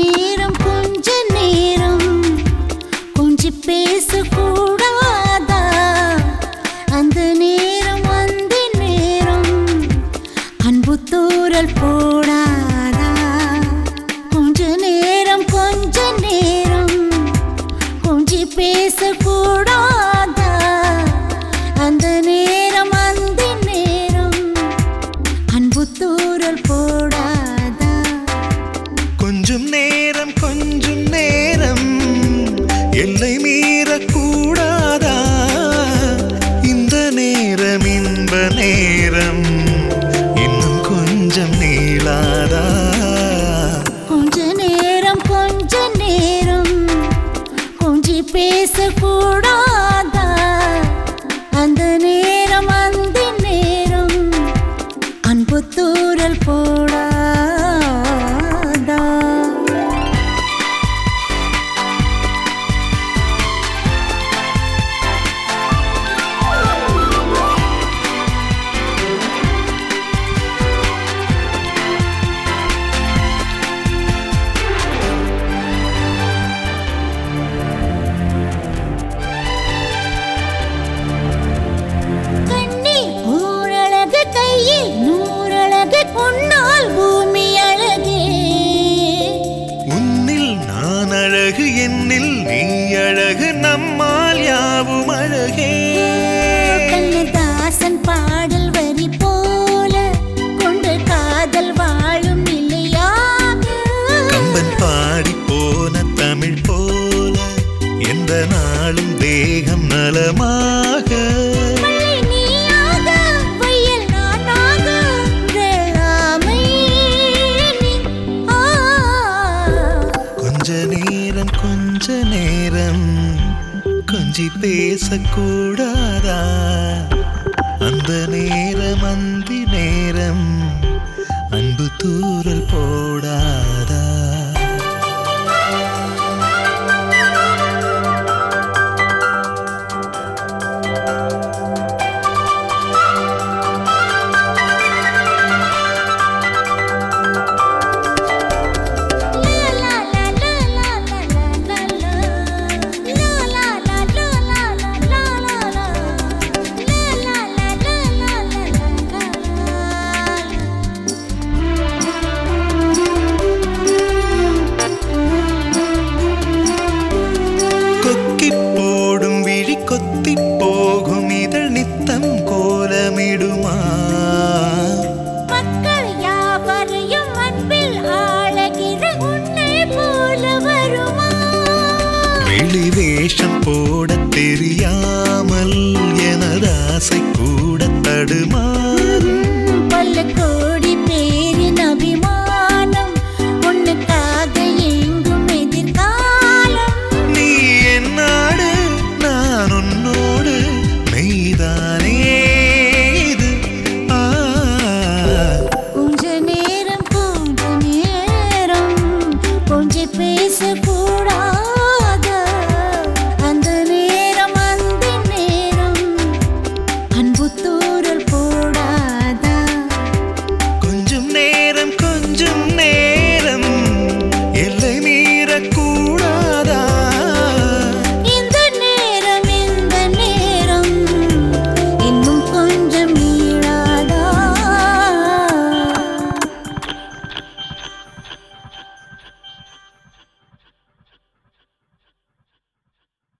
நேரம் கொஞ்சம் என்னை மீறக்கூடாதா? இந்த நேரம் இன்ப நேரம் இன்னும் கொஞ்சம் நீளாதா? கொஞ்ச நேரம் கொஞ்ச நேரம் கொஞ்சி பேசக்கூடாதா? என்னில் நீ அழகு நம்மால் யாவும் அழகே. கண்ணதாசன் பாடல் வரி போல கொண்டு காதல் வாழும் நிலையாக. கம்பன் பாடி போன தமிழ் போல எந்த நாளும் தேகம் நலமாக கொஞ்ச நேரம் கொஞ்சி பேசக்கூடாதா? அந்த நேரம் அந்தி நேரம் அன்பு தூரல் போ ஆசை கூட தடுமா?